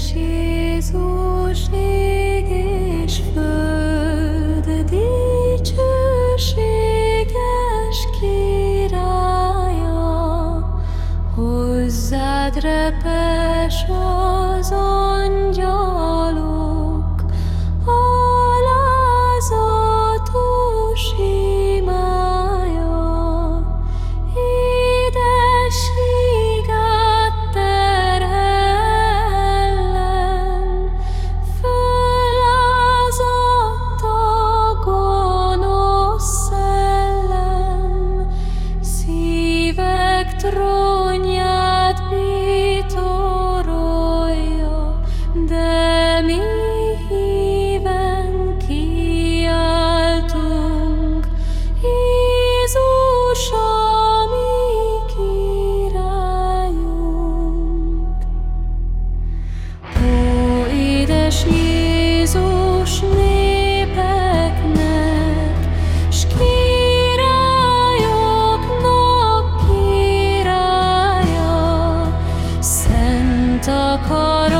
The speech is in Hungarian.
Édes Jézus, dicsőséges királya, hozzád repes az angyalok. takar